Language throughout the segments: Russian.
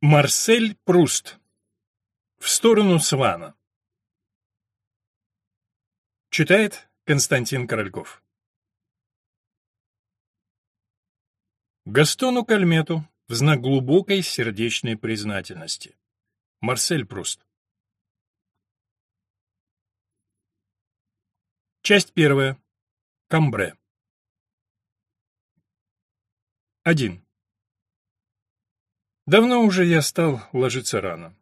Марсель Пруст. В сторону Свана. Читает Константин Корольков. Гастону Кальмету в знак глубокой сердечной признательности. Марсель Пруст. Часть первая. Камбре. 1. Давно уже я стал ложиться рано.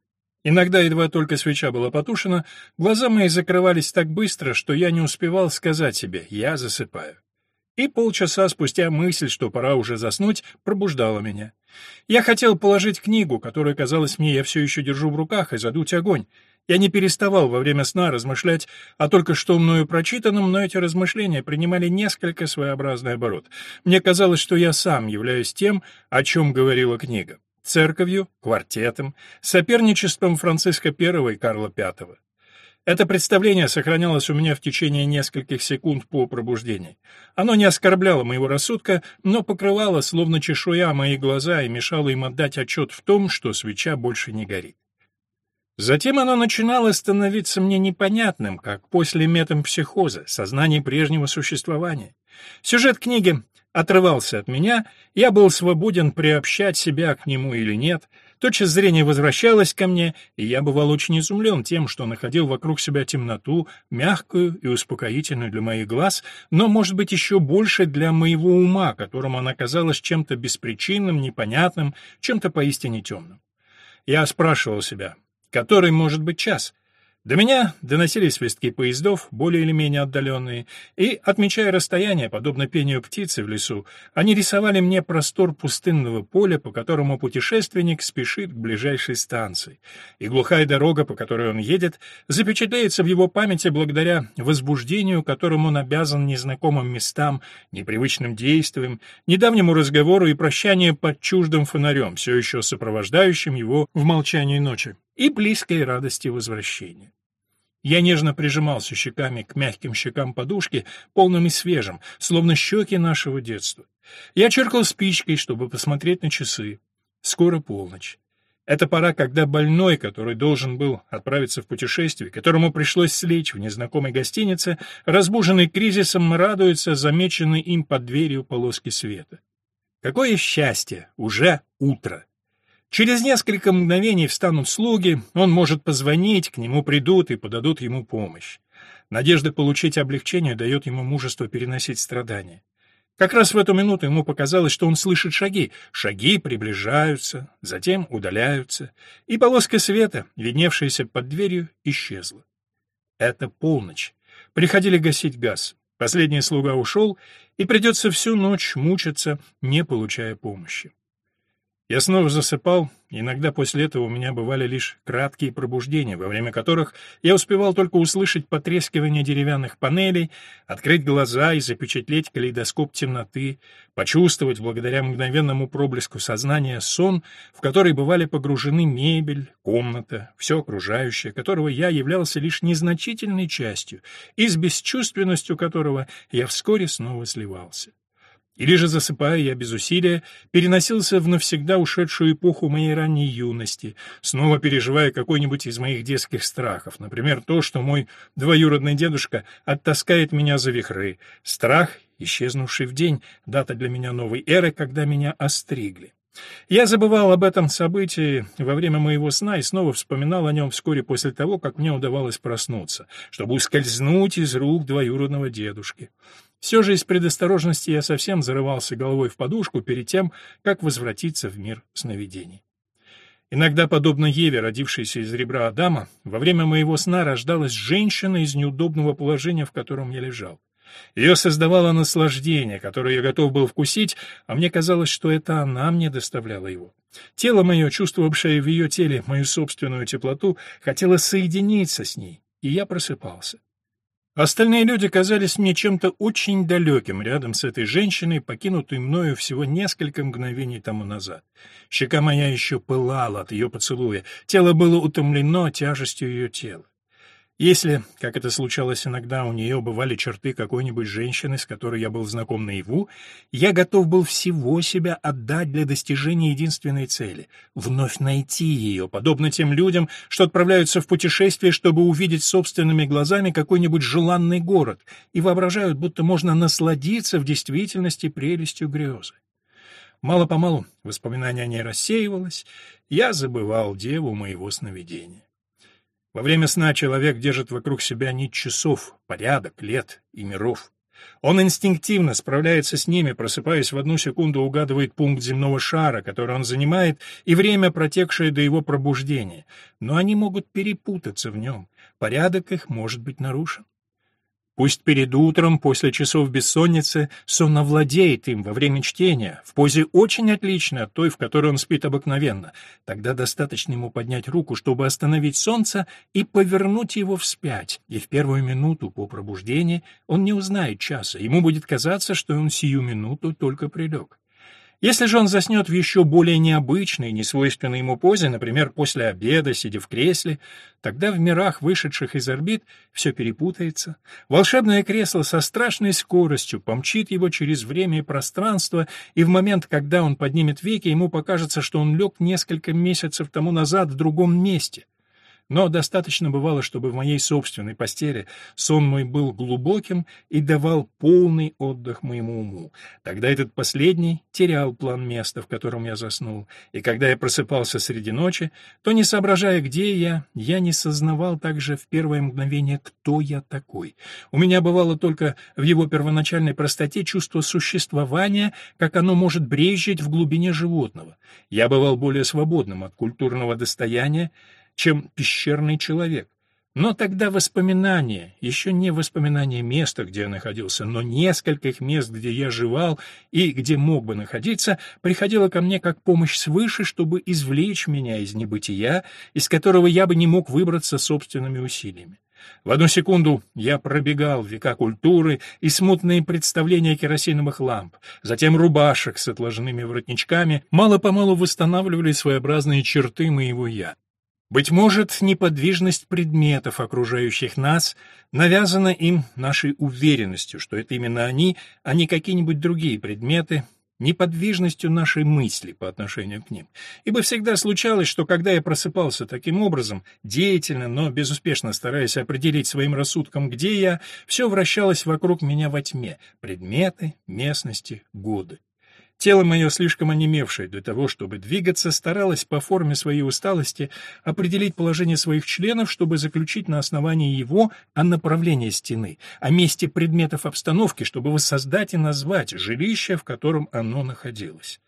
Иногда, едва только свеча была потушена, глаза мои закрывались так быстро, что я не успевал сказать себе «я засыпаю». И полчаса спустя мысль, что пора уже заснуть, пробуждала меня. Я хотел положить книгу, которую, казалось мне, я все еще держу в руках, и задуть огонь. Я не переставал во время сна размышлять о только что мною прочитанном, но эти размышления принимали несколько своеобразный оборот. Мне казалось, что я сам являюсь тем, о чем говорила книга церковью, квартетом, соперничеством Франциска I и Карла V. Это представление сохранялось у меня в течение нескольких секунд по пробуждении. Оно не оскорбляло моего рассудка, но покрывало, словно чешуя, мои глаза и мешало им отдать отчет в том, что свеча больше не горит. Затем оно начинало становиться мне непонятным, как после метампсихоза, сознание прежнего существования. Сюжет книги отрывался от меня, я был свободен приобщать себя к нему или нет, точка зрения возвращалась ко мне, и я бывал очень изумлен тем, что находил вокруг себя темноту, мягкую и успокоительную для моих глаз, но, может быть, еще больше для моего ума, которому она казалась чем-то беспричинным, непонятным, чем-то поистине темным. Я спрашивал себя, который может быть час — до меня доносились свистки поездов, более или менее отдаленные, и, отмечая расстояние, подобно пению птицы в лесу, они рисовали мне простор пустынного поля, по которому путешественник спешит к ближайшей станции, и глухая дорога, по которой он едет, запечатляется в его памяти благодаря возбуждению, которым он обязан незнакомым местам, непривычным действиям, недавнему разговору и прощанию под чуждым фонарем, все еще сопровождающим его в молчании ночи, и близкой радости возвращения. Я нежно прижимался щеками к мягким щекам подушки, полным и свежим, словно щеки нашего детства. Я черкал спичкой, чтобы посмотреть на часы. Скоро полночь. Это пора, когда больной, который должен был отправиться в путешествие, которому пришлось слечь в незнакомой гостинице, разбуженный кризисом, радуется замеченной им под дверью полоски света. Какое счастье! Уже утро! Через несколько мгновений встанут слуги, он может позвонить, к нему придут и подадут ему помощь. Надежда получить облегчение дает ему мужество переносить страдания. Как раз в эту минуту ему показалось, что он слышит шаги. Шаги приближаются, затем удаляются, и полоска света, видневшаяся под дверью, исчезла. Это полночь. Приходили гасить газ. Последний слуга ушел, и придется всю ночь мучиться, не получая помощи. Я снова засыпал, иногда после этого у меня бывали лишь краткие пробуждения, во время которых я успевал только услышать потрескивание деревянных панелей, открыть глаза и запечатлеть калейдоскоп темноты, почувствовать, благодаря мгновенному проблеску сознания, сон, в который бывали погружены мебель, комната, все окружающее, которого я являлся лишь незначительной частью, и с бесчувственностью которого я вскоре снова сливался. Или же, засыпая, я без усилия переносился в навсегда ушедшую эпоху моей ранней юности, снова переживая какой-нибудь из моих детских страхов, например, то, что мой двоюродный дедушка оттаскает меня за вихры, страх, исчезнувший в день, дата для меня новой эры, когда меня остригли. Я забывал об этом событии во время моего сна и снова вспоминал о нем вскоре после того, как мне удавалось проснуться, чтобы ускользнуть из рук двоюродного дедушки. Все же из предосторожности я совсем зарывался головой в подушку перед тем, как возвратиться в мир сновидений. Иногда, подобно Еве, родившейся из ребра Адама, во время моего сна рождалась женщина из неудобного положения, в котором я лежал. Ее создавало наслаждение, которое я готов был вкусить, а мне казалось, что это она мне доставляла его. Тело мое, чувствовавшее в ее теле мою собственную теплоту, хотело соединиться с ней, и я просыпался. Остальные люди казались мне чем-то очень далеким рядом с этой женщиной, покинутой мною всего несколько мгновений тому назад. Щека моя еще пылала от ее поцелуя, тело было утомлено тяжестью ее тела. Если, как это случалось иногда, у нее бывали черты какой-нибудь женщины, с которой я был знаком наяву, я готов был всего себя отдать для достижения единственной цели — вновь найти ее, подобно тем людям, что отправляются в путешествие, чтобы увидеть собственными глазами какой-нибудь желанный город, и воображают, будто можно насладиться в действительности прелестью грезы. Мало-помалу воспоминание о ней рассеивалось, я забывал деву моего сновидения. Во время сна человек держит вокруг себя нить часов, порядок, лет и миров. Он инстинктивно справляется с ними, просыпаясь в одну секунду, угадывает пункт земного шара, который он занимает, и время, протекшее до его пробуждения. Но они могут перепутаться в нем, порядок их может быть нарушен. Пусть перед утром, после часов бессонницы, сон овладеет им во время чтения, в позе очень отличной от той, в которой он спит обыкновенно. Тогда достаточно ему поднять руку, чтобы остановить солнце и повернуть его вспять, и в первую минуту по пробуждении он не узнает часа, ему будет казаться, что он сию минуту только прилег. Если же он заснет в еще более необычной, несвойственной ему позе, например, после обеда, сидя в кресле, тогда в мирах, вышедших из орбит, все перепутается. Волшебное кресло со страшной скоростью помчит его через время и пространство, и в момент, когда он поднимет веки, ему покажется, что он лег несколько месяцев тому назад в другом месте — но достаточно бывало, чтобы в моей собственной постели сон мой был глубоким и давал полный отдых моему уму. Тогда этот последний терял план места, в котором я заснул, и когда я просыпался среди ночи, то, не соображая, где я, я не сознавал также в первое мгновение, кто я такой. У меня бывало только в его первоначальной простоте чувство существования, как оно может брезжить в глубине животного. Я бывал более свободным от культурного достояния, чем пещерный человек. Но тогда воспоминания, еще не воспоминания места, где я находился, но нескольких мест, где я жевал и где мог бы находиться, приходило ко мне как помощь свыше, чтобы извлечь меня из небытия, из которого я бы не мог выбраться собственными усилиями. В одну секунду я пробегал века культуры и смутные представления керосиновых ламп, затем рубашек с отложенными воротничками мало-помалу восстанавливали своеобразные черты моего «я». Быть может, неподвижность предметов, окружающих нас, навязана им нашей уверенностью, что это именно они, а не какие-нибудь другие предметы, неподвижностью нашей мысли по отношению к ним. Ибо всегда случалось, что когда я просыпался таким образом, деятельно, но безуспешно стараясь определить своим рассудком, где я, все вращалось вокруг меня во тьме — предметы, местности, годы. Тело мое, слишком онемевшее для того, чтобы двигаться, старалось по форме своей усталости определить положение своих членов, чтобы заключить на основании его о направлении стены, о месте предметов обстановки, чтобы воссоздать и назвать жилище, в котором оно находилось.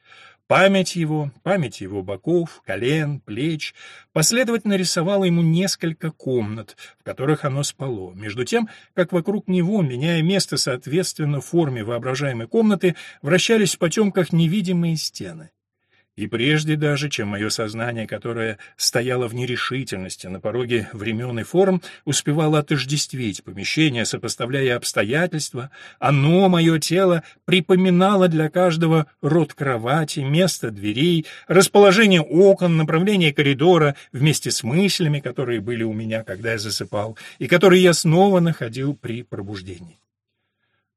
Память его, память его боков, колен, плеч последовательно рисовала ему несколько комнат, в которых оно спало, между тем, как вокруг него, меняя место соответственно форме воображаемой комнаты, вращались в потемках невидимые стены. И прежде даже, чем мое сознание, которое стояло в нерешительности на пороге времен и форм, успевало отождествить помещение, сопоставляя обстоятельства, оно, мое тело, припоминало для каждого род кровати, место дверей, расположение окон, направление коридора, вместе с мыслями, которые были у меня, когда я засыпал, и которые я снова находил при пробуждении.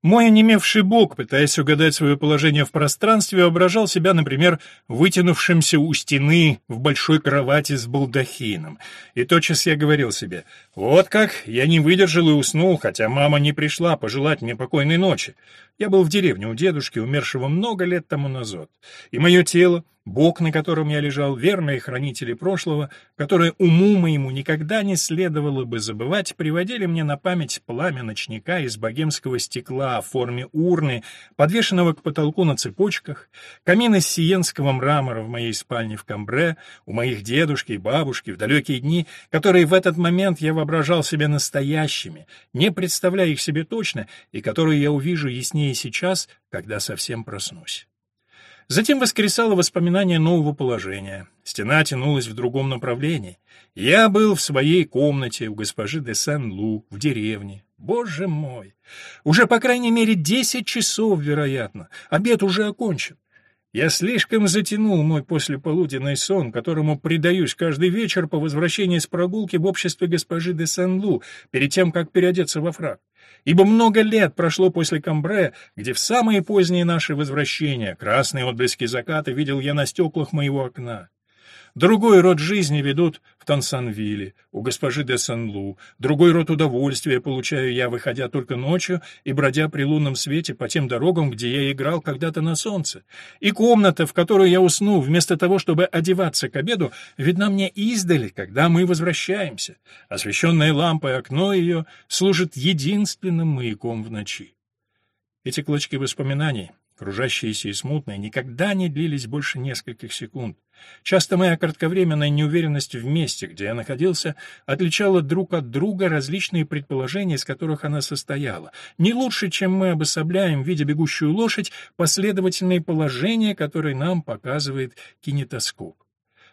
Мой онемевший бог, пытаясь угадать свое положение в пространстве, воображал себя, например, вытянувшимся у стены в большой кровати с балдахином. И тотчас я говорил себе, вот как, я не выдержал и уснул, хотя мама не пришла пожелать мне покойной ночи. Я был в деревне у дедушки, умершего много лет тому назад. И мое тело, Бог, на котором я лежал, верные хранители прошлого, которые уму моему никогда не следовало бы забывать, приводили мне на память пламя ночника из богемского стекла в форме урны, подвешенного к потолку на цепочках, камин из сиенского мрамора в моей спальне в Камбре, у моих дедушки и бабушки в далекие дни, которые в этот момент я воображал себе настоящими, не представляя их себе точно, и которые я увижу яснее сейчас, когда совсем проснусь. Затем воскресало воспоминание нового положения. Стена тянулась в другом направлении. Я был в своей комнате у госпожи де Сен-Лу в деревне. Боже мой! Уже, по крайней мере, десять часов, вероятно. Обед уже окончен. Я слишком затянул мой послеполуденный сон, которому предаюсь каждый вечер по возвращении с прогулки в обществе госпожи де Сен-Лу, перед тем, как переодеться во фраг. Ибо много лет прошло после Камбре, где в самые поздние наши возвращения красные отблески заката видел я на стеклах моего окна. Другой род жизни ведут в Тансанвилле, у госпожи де Сен-Лу. Другой род удовольствия получаю я, выходя только ночью и бродя при лунном свете по тем дорогам, где я играл когда-то на солнце. И комната, в которой я усну, вместо того, чтобы одеваться к обеду, видна мне издали, когда мы возвращаемся. Освещенное лампой окно ее служит единственным маяком в ночи. Эти клочки воспоминаний кружащиеся и смутные, никогда не длились больше нескольких секунд. Часто моя кратковременная неуверенность в месте, где я находился, отличала друг от друга различные предположения, из которых она состояла. Не лучше, чем мы обособляем, видя бегущую лошадь, последовательные положения, которые нам показывает кинетоскоп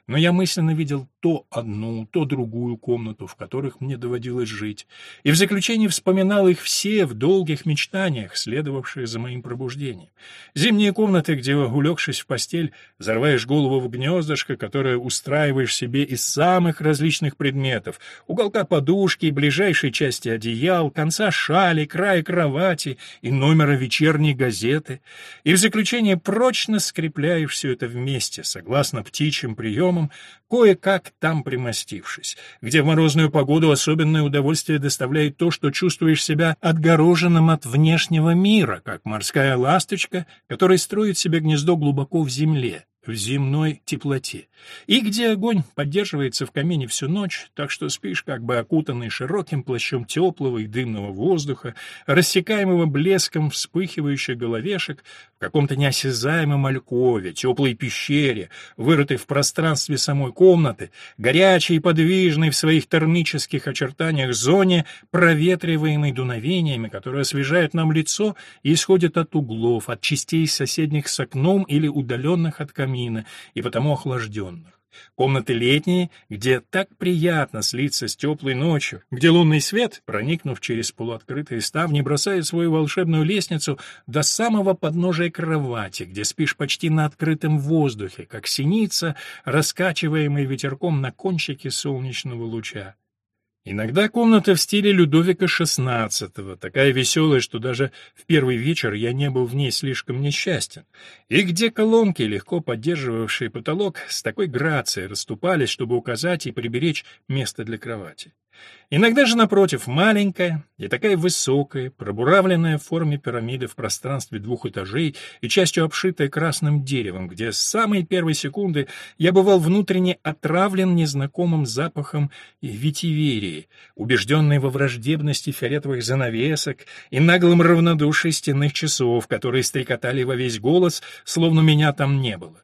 но я мысленно видел то одну, то другую комнату, в которых мне доводилось жить, и в заключение вспоминал их все в долгих мечтаниях, следовавшие за моим пробуждением. Зимние комнаты, где, улегшись в постель, зарываешь голову в гнездышко, которое устраиваешь себе из самых различных предметов, уголка подушки, ближайшей части одеял, конца шали, края кровати и номера вечерней газеты, и в заключение прочно скрепляешь все это вместе, согласно птичьим приемам, домом, кое-как там примостившись, где в морозную погоду особенное удовольствие доставляет то, что чувствуешь себя отгороженным от внешнего мира, как морская ласточка, которая строит себе гнездо глубоко в земле в земной теплоте, и где огонь поддерживается в камине всю ночь, так что спишь как бы окутанный широким плащом теплого и дымного воздуха, рассекаемого блеском вспыхивающих головешек в каком-то неосязаемом алькове, теплой пещере, вырытой в пространстве самой комнаты, горячей и подвижной в своих термических очертаниях зоне, проветриваемой дуновениями, которые освежают нам лицо и исходят от углов, от частей соседних с окном или удаленных от камина камина и потому охлажденных. Комнаты летние, где так приятно слиться с теплой ночью, где лунный свет, проникнув через полуоткрытые ставни, бросает свою волшебную лестницу до самого подножия кровати, где спишь почти на открытом воздухе, как синица, раскачиваемая ветерком на кончике солнечного луча. Иногда комната в стиле Людовика XVI, такая веселая, что даже в первый вечер я не был в ней слишком несчастен, и где колонки, легко поддерживавшие потолок, с такой грацией расступались, чтобы указать и приберечь место для кровати. Иногда же, напротив, маленькая и такая высокая, пробуравленная в форме пирамиды в пространстве двух этажей и частью обшитая красным деревом, где с самой первой секунды я бывал внутренне отравлен незнакомым запахом ветиверии, убежденный во враждебности фиолетовых занавесок и наглым равнодушии стенных часов, которые стрекотали во весь голос, словно меня там не было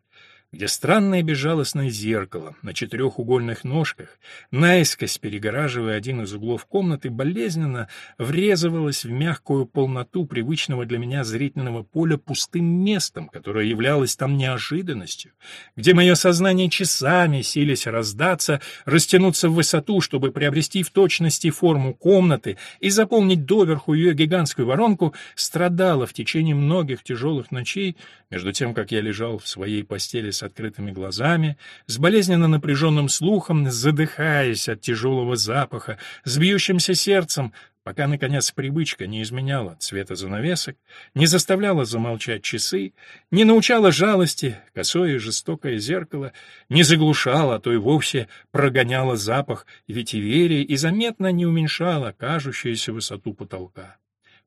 где странное безжалостное зеркало на четырехугольных ножках, наискось перегораживая один из углов комнаты, болезненно врезывалось в мягкую полноту привычного для меня зрительного поля пустым местом, которое являлось там неожиданностью, где мое сознание часами сились раздаться, растянуться в высоту, чтобы приобрести в точности форму комнаты и заполнить доверху ее гигантскую воронку, страдало в течение многих тяжелых ночей, между тем, как я лежал в своей постели с открытыми глазами, с болезненно напряженным слухом, задыхаясь от тяжелого запаха, с бьющимся сердцем, пока, наконец, привычка не изменяла цвета занавесок, не заставляла замолчать часы, не научала жалости, косое и жестокое зеркало, не заглушала, а то и вовсе прогоняла запах ветиверии и заметно не уменьшала кажущуюся высоту потолка.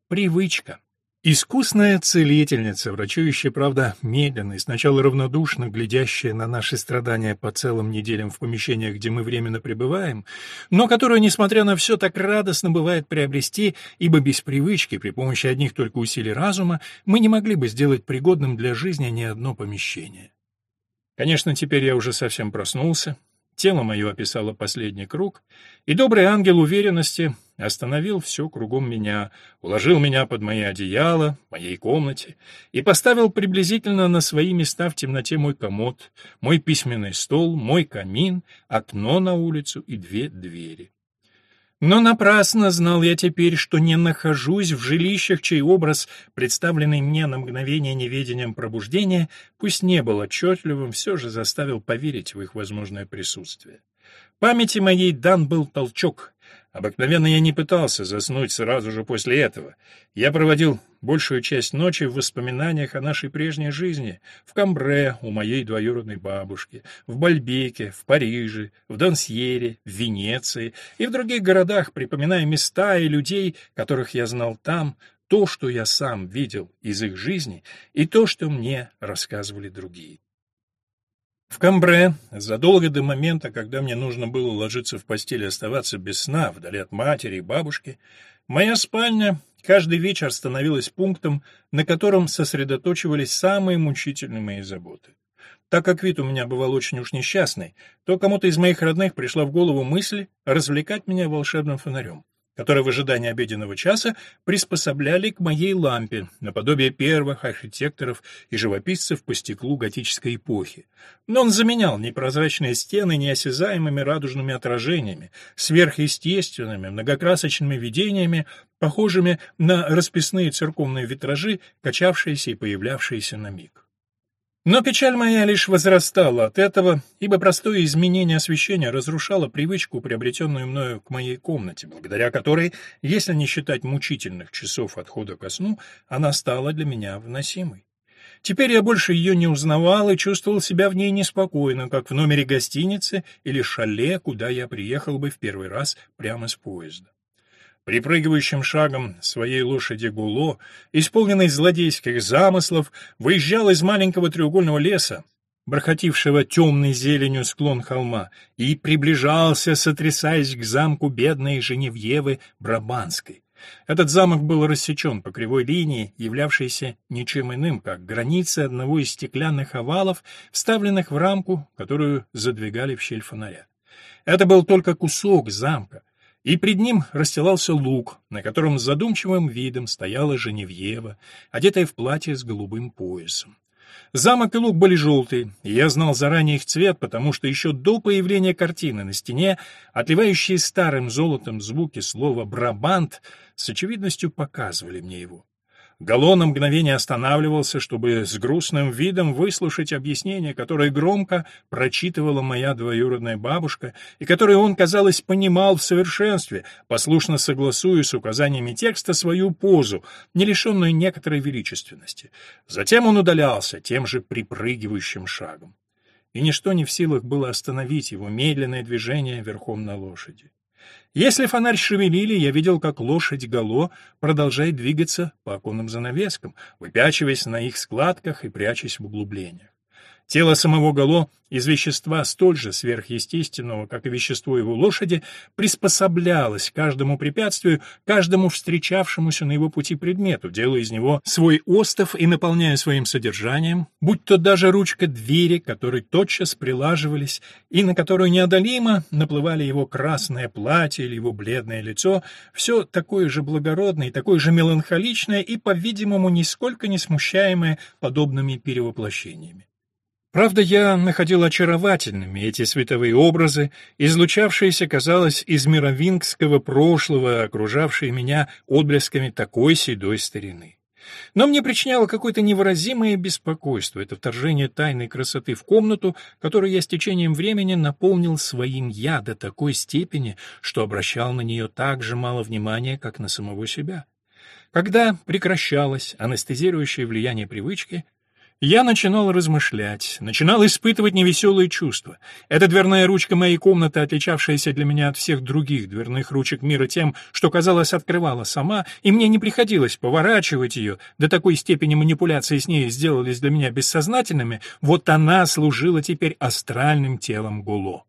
Привычка. Искусная целительница, врачующая, правда, медленно и сначала равнодушно, глядящая на наши страдания по целым неделям в помещениях, где мы временно пребываем, но которую, несмотря на все, так радостно бывает приобрести, ибо без привычки, при помощи одних только усилий разума, мы не могли бы сделать пригодным для жизни ни одно помещение. Конечно, теперь я уже совсем проснулся, тело мое описало последний круг, и добрый ангел уверенности остановил все кругом меня, уложил меня под мои одеяла, в моей комнате, и поставил приблизительно на свои места в темноте мой комод, мой письменный стол, мой камин, окно на улицу и две двери. Но напрасно знал я теперь, что не нахожусь в жилищах, чей образ, представленный мне на мгновение неведением пробуждения, пусть не был отчетливым, все же заставил поверить в их возможное присутствие. Памяти моей дан был толчок. Обыкновенно я не пытался заснуть сразу же после этого. Я проводил большую часть ночи в воспоминаниях о нашей прежней жизни, в Камбре у моей двоюродной бабушки, в Бальбеке, в Париже, в Донсьере, в Венеции и в других городах, припоминая места и людей, которых я знал там, то, что я сам видел из их жизни, и то, что мне рассказывали другие. В Камбре, задолго до момента, когда мне нужно было ложиться в постель и оставаться без сна, вдали от матери и бабушки, моя спальня каждый вечер становилась пунктом, на котором сосредоточивались самые мучительные мои заботы. Так как вид у меня бывал очень уж несчастный, то кому-то из моих родных пришла в голову мысль развлекать меня волшебным фонарем которые в ожидании обеденного часа приспособляли к моей лампе, наподобие первых архитекторов и живописцев по стеклу готической эпохи. Но он заменял непрозрачные стены неосязаемыми радужными отражениями, сверхъестественными, многокрасочными видениями, похожими на расписные церковные витражи, качавшиеся и появлявшиеся на миг. Но печаль моя лишь возрастала от этого, ибо простое изменение освещения разрушало привычку, приобретенную мною к моей комнате, благодаря которой, если не считать мучительных часов отхода ко сну, она стала для меня вносимой. Теперь я больше ее не узнавал и чувствовал себя в ней неспокойно, как в номере гостиницы или шале, куда я приехал бы в первый раз прямо с поезда. Припрыгивающим шагом своей лошади Гуло, исполненный злодейских замыслов, выезжал из маленького треугольного леса, бархатившего темной зеленью склон холма, и приближался, сотрясаясь к замку бедной Женевьевы Брабанской. Этот замок был рассечен по кривой линии, являвшейся ничем иным, как границей одного из стеклянных овалов, вставленных в рамку, которую задвигали в щель фонаря. Это был только кусок замка, и пред ним расстилался луг, на котором с задумчивым видом стояла Женевьева, одетая в платье с голубым поясом. Замок и луг были желтые, и я знал заранее их цвет, потому что еще до появления картины на стене, отливающие старым золотом звуки слова «брабант», с очевидностью показывали мне его. Гало на мгновение останавливался, чтобы с грустным видом выслушать объяснение, которое громко прочитывала моя двоюродная бабушка, и которое он, казалось, понимал в совершенстве, послушно согласуя с указаниями текста свою позу, не лишенную некоторой величественности. Затем он удалялся тем же припрыгивающим шагом. И ничто не в силах было остановить его медленное движение верхом на лошади. Если фонарь шевелили, я видел, как лошадь Гало продолжает двигаться по оконным занавескам, выпячиваясь на их складках и прячась в углублениях. Тело самого Гало из вещества столь же сверхъестественного, как и вещество его лошади, приспособлялось к каждому препятствию, каждому встречавшемуся на его пути предмету, делая из него свой остов и наполняя своим содержанием, будь то даже ручка двери, которой тотчас прилаживались, и на которую неодолимо наплывали его красное платье или его бледное лицо, все такое же благородное и такое же меланхоличное и, по-видимому, нисколько не смущаемое подобными перевоплощениями. Правда, я находил очаровательными эти световые образы, излучавшиеся, казалось, из мировингского прошлого, окружавшие меня отблесками такой седой старины. Но мне причиняло какое-то невыразимое беспокойство это вторжение тайной красоты в комнату, которую я с течением времени наполнил своим «я» до такой степени, что обращал на нее так же мало внимания, как на самого себя. Когда прекращалось анестезирующее влияние привычки, я начинал размышлять, начинал испытывать невеселые чувства. Эта дверная ручка моей комнаты, отличавшаяся для меня от всех других дверных ручек мира тем, что, казалось, открывала сама, и мне не приходилось поворачивать ее, до такой степени манипуляции с ней сделались для меня бессознательными, вот она служила теперь астральным телом Гуло.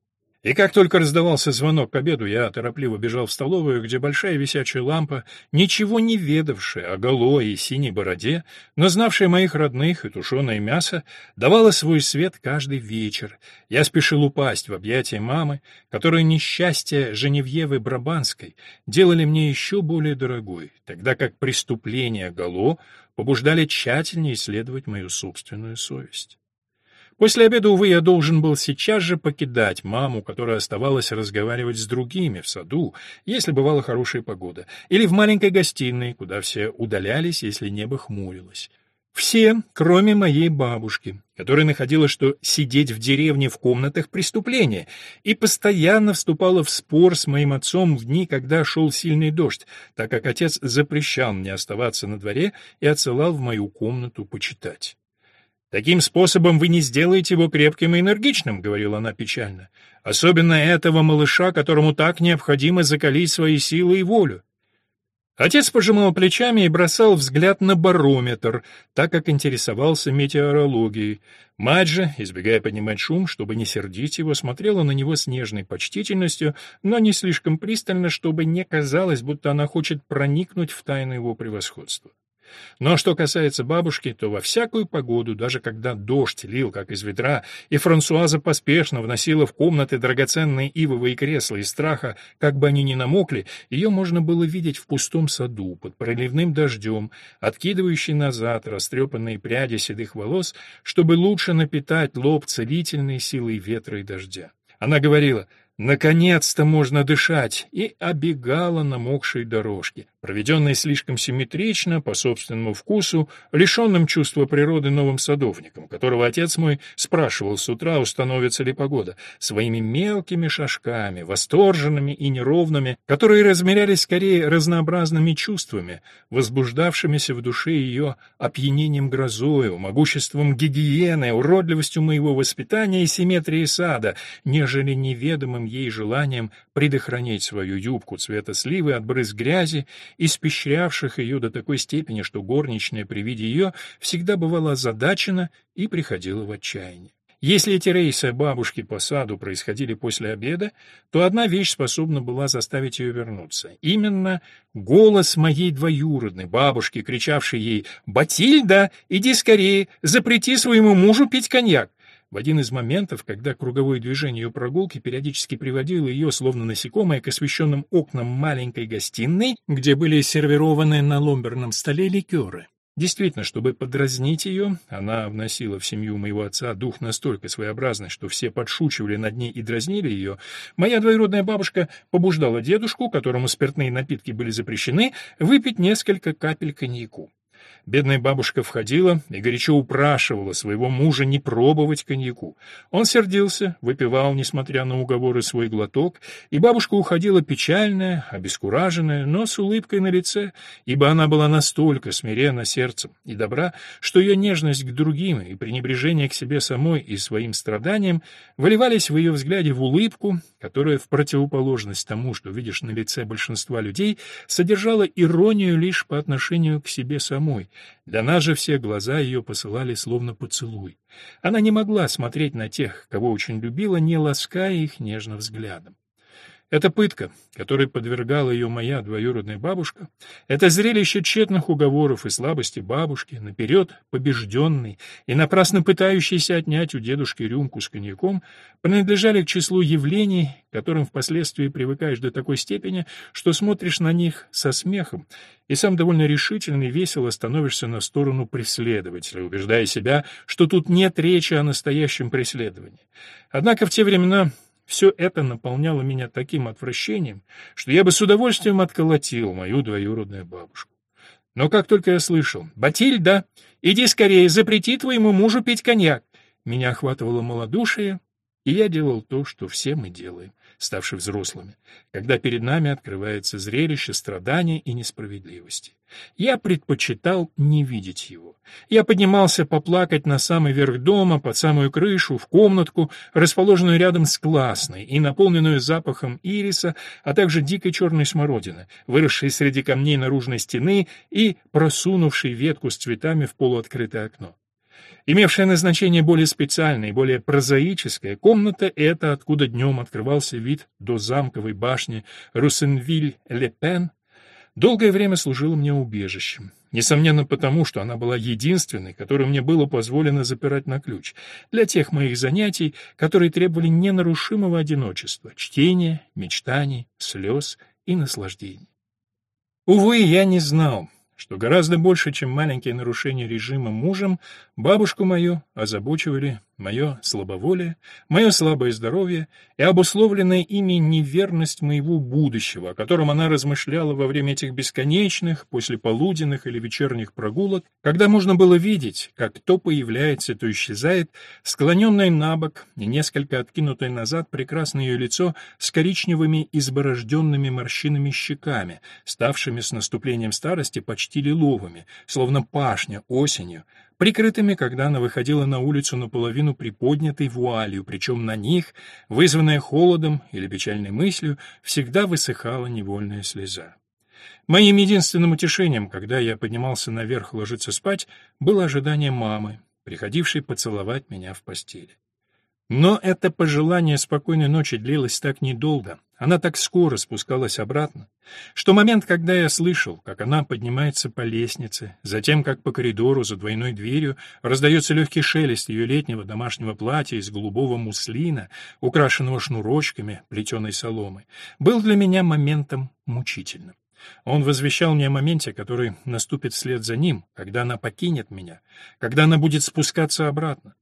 И как только раздавался звонок к обеду, я торопливо бежал в столовую, где большая висячая лампа, ничего не ведавшая о голой и синей бороде, но знавшая моих родных и тушеное мясо, давала свой свет каждый вечер. Я спешил упасть в объятия мамы, которые несчастье Женевьевы Брабанской делали мне еще более дорогой, тогда как преступления Гало побуждали тщательнее исследовать мою собственную совесть. После обеда, увы, я должен был сейчас же покидать маму, которая оставалась разговаривать с другими в саду, если бывала хорошая погода, или в маленькой гостиной, куда все удалялись, если небо хмурилось. Все, кроме моей бабушки, которая находила, что сидеть в деревне в комнатах — преступление, и постоянно вступала в спор с моим отцом в дни, когда шел сильный дождь, так как отец запрещал мне оставаться на дворе и отсылал в мою комнату почитать. «Таким способом вы не сделаете его крепким и энергичным», — говорила она печально. «Особенно этого малыша, которому так необходимо закалить свои силы и волю. Отец пожимал плечами и бросал взгляд на барометр, так как интересовался метеорологией. Мать же, избегая поднимать шум, чтобы не сердить его, смотрела на него с нежной почтительностью, но не слишком пристально, чтобы не казалось, будто она хочет проникнуть в тайну его превосходства. Но что касается бабушки, то во всякую погоду, даже когда дождь лил как из ведра, и Франсуаза поспешно вносила в комнаты драгоценные ивовые кресла из страха, как бы они ни намокли, ее можно было видеть в пустом саду, под проливным дождем, откидывающей назад растрепанные пряди седых волос, чтобы лучше напитать лоб целительной силой ветра и дождя. Она говорила «Наконец-то можно дышать!» и обегала намокшие дорожки, проведенные слишком симметрично, по собственному вкусу, лишенным чувства природы новым садовником, которого отец мой спрашивал с утра, установится ли погода, своими мелкими шажками, восторженными и неровными, которые размерялись скорее разнообразными чувствами, возбуждавшимися в душе ее опьянением грозою, могуществом гигиены, уродливостью моего воспитания и симметрией сада, нежели неведомым ей желанием предохранить свою юбку цвета сливы от брызг грязи, испещрявших ее до такой степени, что горничная при виде ее всегда бывала озадачена и приходила в отчаяние. Если эти рейсы бабушки по саду происходили после обеда, то одна вещь способна была заставить ее вернуться. Именно голос моей двоюродной бабушки, кричавшей ей «Батильда, иди скорее, запрети своему мужу пить коньяк!» В один из моментов, когда круговое движение ее прогулки периодически приводило ее, словно насекомое, к освещенным окнам маленькой гостиной, где были сервированы на ломберном столе ликеры. Действительно, чтобы подразнить ее, она вносила в семью моего отца дух настолько своеобразный, что все подшучивали над ней и дразнили ее. Моя двоюродная бабушка побуждала дедушку, которому спиртные напитки были запрещены, выпить несколько капель коньяку. Бедная бабушка входила и горячо упрашивала своего мужа не пробовать коньяку. Он сердился, выпивал, несмотря на уговоры, свой глоток, и бабушка уходила печальная, обескураженная, но с улыбкой на лице, ибо она была настолько смирена сердцем и добра, что ее нежность к другим и пренебрежение к себе самой и своим страданиям выливались в ее взгляде в улыбку, которая в противоположность тому, что видишь на лице большинства людей, содержала иронию лишь по отношению к себе самой, для нас же все глаза ее посылали словно поцелуй. Она не могла смотреть на тех, кого очень любила, не лаская их нежно взглядом. Эта пытка, которой подвергала ее моя двоюродная бабушка, это зрелище тщетных уговоров и слабости бабушки, наперед побежденной и напрасно пытающейся отнять у дедушки рюмку с коньяком, принадлежали к числу явлений, к которым впоследствии привыкаешь до такой степени, что смотришь на них со смехом, и сам довольно решительно и весело становишься на сторону преследователя, убеждая себя, что тут нет речи о настоящем преследовании. Однако в те времена все это наполняло меня таким отвращением, что я бы с удовольствием отколотил мою двоюродную бабушку. Но как только я слышал «Батильда, иди скорее, запрети твоему мужу пить коньяк», меня охватывало малодушие, и я делал то, что все мы делаем, ставши взрослыми, когда перед нами открывается зрелище страдания и несправедливости. Я предпочитал не видеть его. Я поднимался поплакать на самый верх дома, под самую крышу, в комнатку, расположенную рядом с классной и наполненную запахом ириса, а также дикой черной смородины, выросшей среди камней наружной стены и просунувшей ветку с цветами в полуоткрытое окно. Имевшая назначение более специальное и более прозаическое, комната эта, откуда днем открывался вид до замковой башни Руссенвиль-Ле-Пен, долгое время служила мне убежищем. Несомненно потому, что она была единственной, которую мне было позволено запирать на ключ, для тех моих занятий, которые требовали ненарушимого одиночества, чтения, мечтаний, слез и наслаждений. Увы, я не знал, что гораздо больше, чем маленькие нарушения режима мужем, бабушку мою озабочивали мое слабоволие, мое слабое здоровье и обусловленная ими неверность моего будущего, о котором она размышляла во время этих бесконечных, послеполуденных или вечерних прогулок, когда можно было видеть, как то появляется, то исчезает, склоненное на бок и несколько откинутое назад прекрасное ее лицо с коричневыми изборожденными морщинами щеками, ставшими с наступлением старости почти лиловыми, словно пашня осенью, прикрытыми, когда она выходила на улицу наполовину приподнятой вуалью, причем на них, вызванная холодом или печальной мыслью, всегда высыхала невольная слеза. Моим единственным утешением, когда я поднимался наверх ложиться спать, было ожидание мамы, приходившей поцеловать меня в постели. Но это пожелание спокойной ночи длилось так недолго, она так скоро спускалась обратно, что момент, когда я слышал, как она поднимается по лестнице, затем как по коридору за двойной дверью раздается легкий шелест ее летнего домашнего платья из голубого муслина, украшенного шнурочками плетеной соломы, был для меня моментом мучительным. Он возвещал мне о моменте, который наступит вслед за ним, когда она покинет меня, когда она будет спускаться обратно.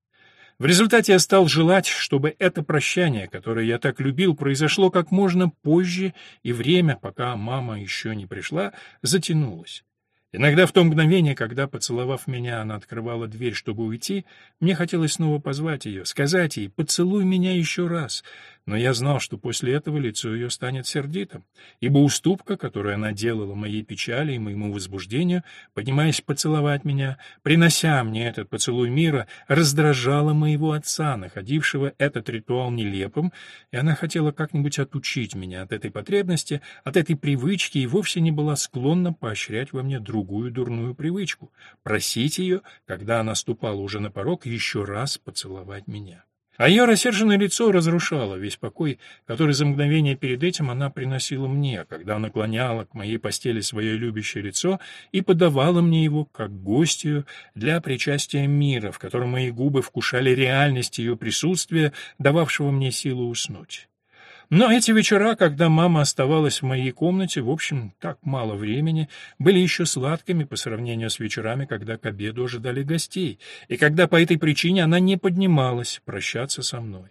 В результате я стал желать, чтобы это прощание, которое я так любил, произошло как можно позже, и время, пока мама еще не пришла, затянулось. Иногда в то мгновение, когда, поцеловав меня, она открывала дверь, чтобы уйти, мне хотелось снова позвать ее, сказать ей «поцелуй меня еще раз», но я знал, что после этого лицо ее станет сердитым, ибо уступка, которую она делала моей печали и моему возбуждению, поднимаясь поцеловать меня, принося мне этот поцелуй мира, раздражала моего отца, находившего этот ритуал нелепым, и она хотела как-нибудь отучить меня от этой потребности, от этой привычки и вовсе не была склонна поощрять во мне другую дурную привычку — просить ее, когда она ступала уже на порог, еще раз поцеловать меня. А ее рассерженное лицо разрушало весь покой, который за мгновение перед этим она приносила мне, когда наклоняла к моей постели свое любящее лицо и подавала мне его как гостью для причастия мира, в котором мои губы вкушали реальность ее присутствия, дававшего мне силу уснуть. Но эти вечера, когда мама оставалась в моей комнате, в общем, так мало времени, были еще сладкими по сравнению с вечерами, когда к обеду ожидали гостей, и когда по этой причине она не поднималась прощаться со мной.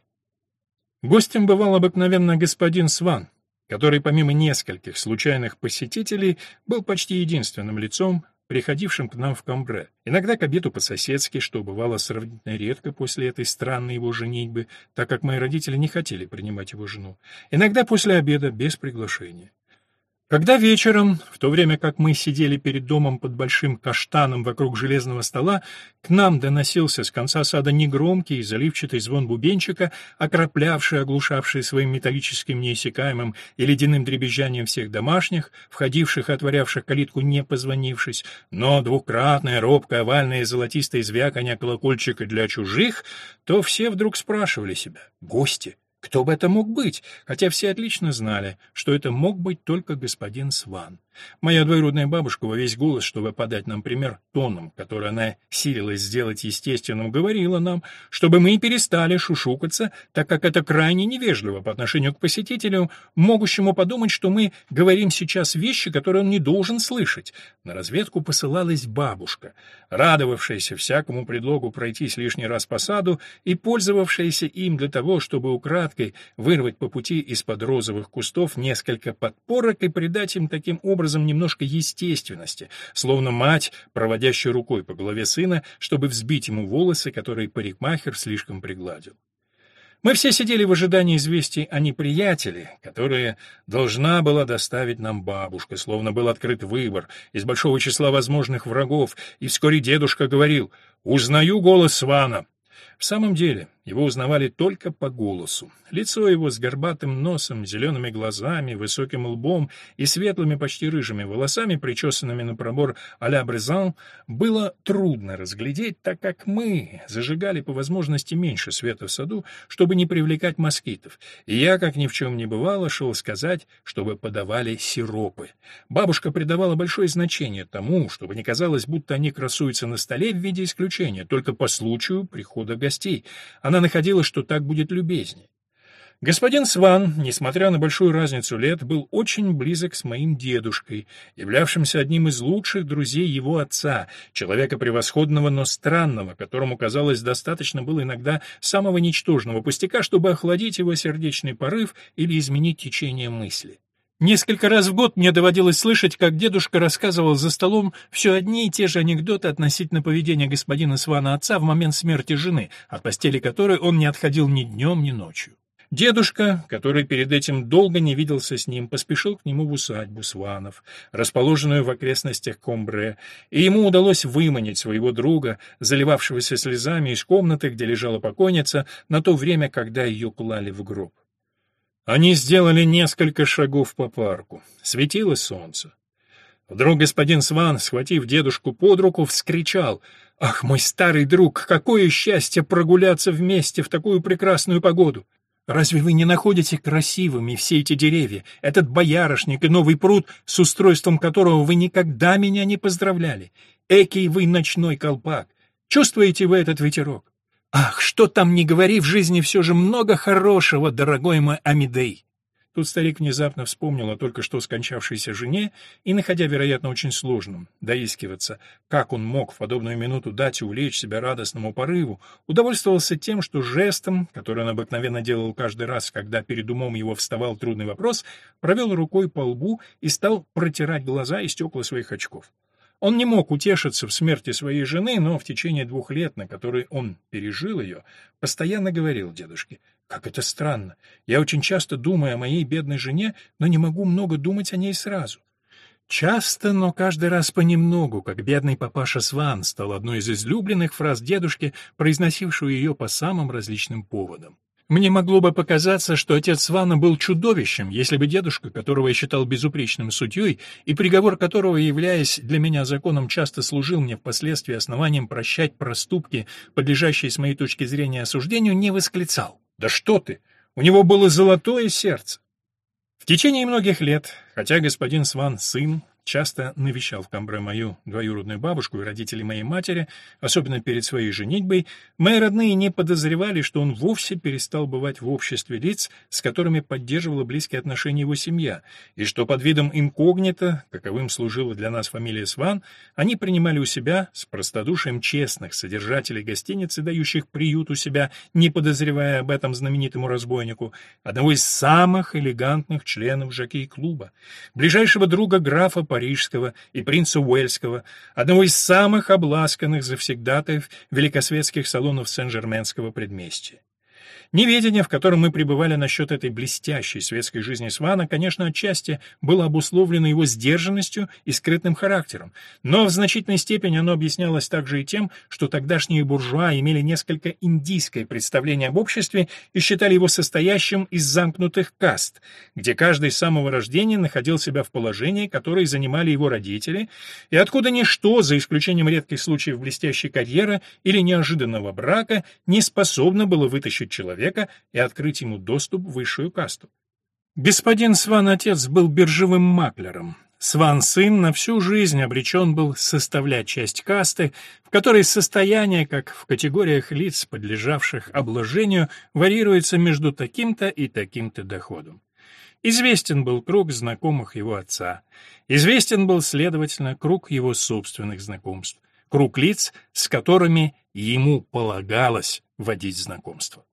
Гостем бывал обыкновенно господин Сван, который помимо нескольких случайных посетителей был почти единственным лицом, приходившим к нам в Камбре. Иногда к обеду по-соседски, что бывало сравнительно редко после этой странной его женитьбы, так как мои родители не хотели принимать его жену. Иногда после обеда без приглашения. Когда вечером, в то время как мы сидели перед домом под большим каштаном вокруг железного стола, к нам доносился с конца сада негромкий, заливчатый звон бубенчика, окроплявший, оглушавший своим металлическим неиссякаемым и ледяным дребезжанием всех домашних, входивших и отворявших калитку не позвонившись, но двукратное, робкое, овальное золотистое звяканье колокольчика для чужих, то все вдруг спрашивали себя «Гости? Кто бы это мог быть? Хотя все отлично знали, что это мог быть только господин Сван. Моя двоюродная бабушка во весь голос, чтобы подать нам пример тоном, который она силилась сделать естественным, говорила нам, чтобы мы перестали шушукаться, так как это крайне невежливо по отношению к посетителю, могущему подумать, что мы говорим сейчас вещи, которые он не должен слышать. На разведку посылалась бабушка, радовавшаяся всякому предлогу пройтись лишний раз по саду и пользовавшаяся им для того, чтобы украдкой вырвать по пути из-под розовых кустов несколько подпорок и придать им таким образом образом немножко естественности, словно мать, проводящая рукой по голове сына, чтобы взбить ему волосы, которые парикмахер слишком пригладил. Мы все сидели в ожидании известий о неприятеле, которые должна была доставить нам бабушка, словно был открыт выбор из большого числа возможных врагов, и вскоре дедушка говорил «Узнаю голос Свана». В самом деле, его узнавали только по голосу. Лицо его с горбатым носом, зелеными глазами, высоким лбом и светлыми, почти рыжими волосами, причесанными на пробор а-ля Брезан, было трудно разглядеть, так как мы зажигали по возможности меньше света в саду, чтобы не привлекать москитов. И я, как ни в чем не бывало, шел сказать, чтобы подавали сиропы. Бабушка придавала большое значение тому, чтобы не казалось, будто они красуются на столе в виде исключения, только по случаю прихода гостей. Она находила, что так будет любезнее. Господин Сван, несмотря на большую разницу лет, был очень близок с моим дедушкой, являвшимся одним из лучших друзей его отца, человека превосходного, но странного, которому, казалось, достаточно было иногда самого ничтожного пустяка, чтобы охладить его сердечный порыв или изменить течение мысли. Несколько раз в год мне доводилось слышать, как дедушка рассказывал за столом все одни и те же анекдоты относительно поведения господина Свана отца в момент смерти жены, от постели которой он не отходил ни днем, ни ночью. Дедушка, который перед этим долго не виделся с ним, поспешил к нему в усадьбу Сванов, расположенную в окрестностях Комбре, и ему удалось выманить своего друга, заливавшегося слезами из комнаты, где лежала покойница, на то время, когда ее клали в гроб. Они сделали несколько шагов по парку. Светило солнце. Вдруг господин Сван, схватив дедушку под руку, вскричал «Ах, мой старый друг, какое счастье прогуляться вместе в такую прекрасную погоду! Разве вы не находите красивыми все эти деревья, этот боярышник и новый пруд, с устройством которого вы никогда меня не поздравляли? Экий вы ночной колпак! Чувствуете вы этот ветерок? Ах, что там не говори, в жизни все же много хорошего, дорогой мой Амидей. Тут старик внезапно вспомнил о только что скончавшейся жене и, находя, вероятно, очень сложным доискиваться, как он мог в подобную минуту дать и увлечь себя радостному порыву, удовольствовался тем, что жестом, который он обыкновенно делал каждый раз, когда перед умом его вставал трудный вопрос, провел рукой по лбу и стал протирать глаза и стекла своих очков. Он не мог утешиться в смерти своей жены, но в течение двух лет, на которые он пережил ее, постоянно говорил дедушке, «Как это странно! Я очень часто думаю о моей бедной жене, но не могу много думать о ней сразу». Часто, но каждый раз понемногу, как бедный папаша Сван стал одной из излюбленных фраз дедушки, произносившего ее по самым различным поводам. Мне могло бы показаться, что отец Свана был чудовищем, если бы дедушка, которого я считал безупречным судьей, и приговор которого, являясь для меня законом, часто служил мне впоследствии основанием прощать проступки, подлежащие с моей точки зрения осуждению, не восклицал. «Да что ты! У него было золотое сердце!» В течение многих лет, хотя господин Сван сын, часто навещал в Камбре мою двоюродную бабушку и родителей моей матери, особенно перед своей женитьбой, мои родные не подозревали, что он вовсе перестал бывать в обществе лиц, с которыми поддерживала близкие отношения его семья, и что под видом инкогнито, каковым служила для нас фамилия Сван, они принимали у себя с простодушием честных содержателей гостиницы, дающих приют у себя, не подозревая об этом знаменитому разбойнику, одного из самых элегантных членов жокей-клуба, ближайшего друга графа Парижского и принца Уэльского, одного из самых обласканных завсегдатаев великосветских салонов Сен-Жерменского предместья. Неведение, в котором мы пребывали насчет этой блестящей светской жизни Свана, конечно, отчасти было обусловлено его сдержанностью и скрытным характером, но в значительной степени оно объяснялось также и тем, что тогдашние буржуа имели несколько индийское представление об обществе и считали его состоящим из замкнутых каст, где каждый с самого рождения находил себя в положении, которое занимали его родители, и откуда ничто, за исключением редких случаев блестящей карьеры или неожиданного брака, не способно было вытащить человека человека и открыть ему доступ в высшую касту. Господин Сван-отец был биржевым маклером. Сван-сын на всю жизнь обречен был составлять часть касты, в которой состояние, как в категориях лиц, подлежавших обложению, варьируется между таким-то и таким-то доходом. Известен был круг знакомых его отца. Известен был, следовательно, круг его собственных знакомств. Круг лиц, с которыми ему полагалось водить знакомство.